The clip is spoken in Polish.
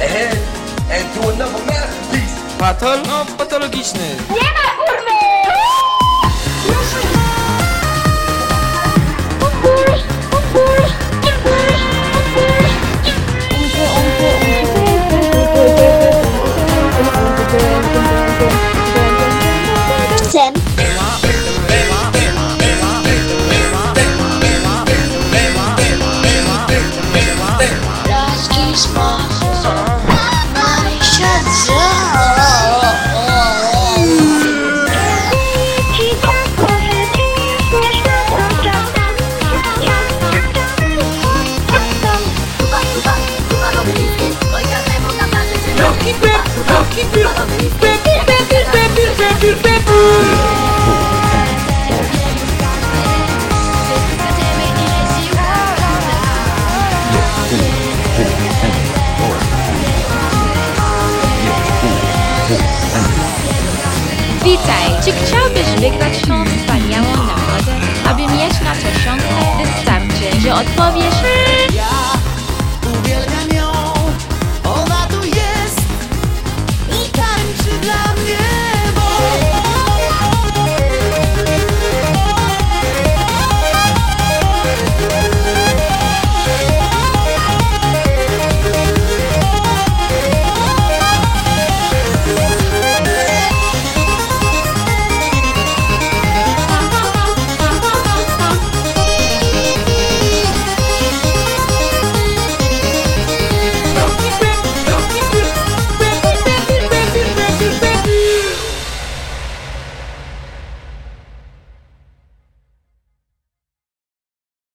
ahead and do another masterpiece. Patol, no, patologiczny. Nie ma Witaj! Czy chciałbyś wygrać tą wspaniałą nagrodę? Aby mieć na to szansę, wystarczy, że odpowiesz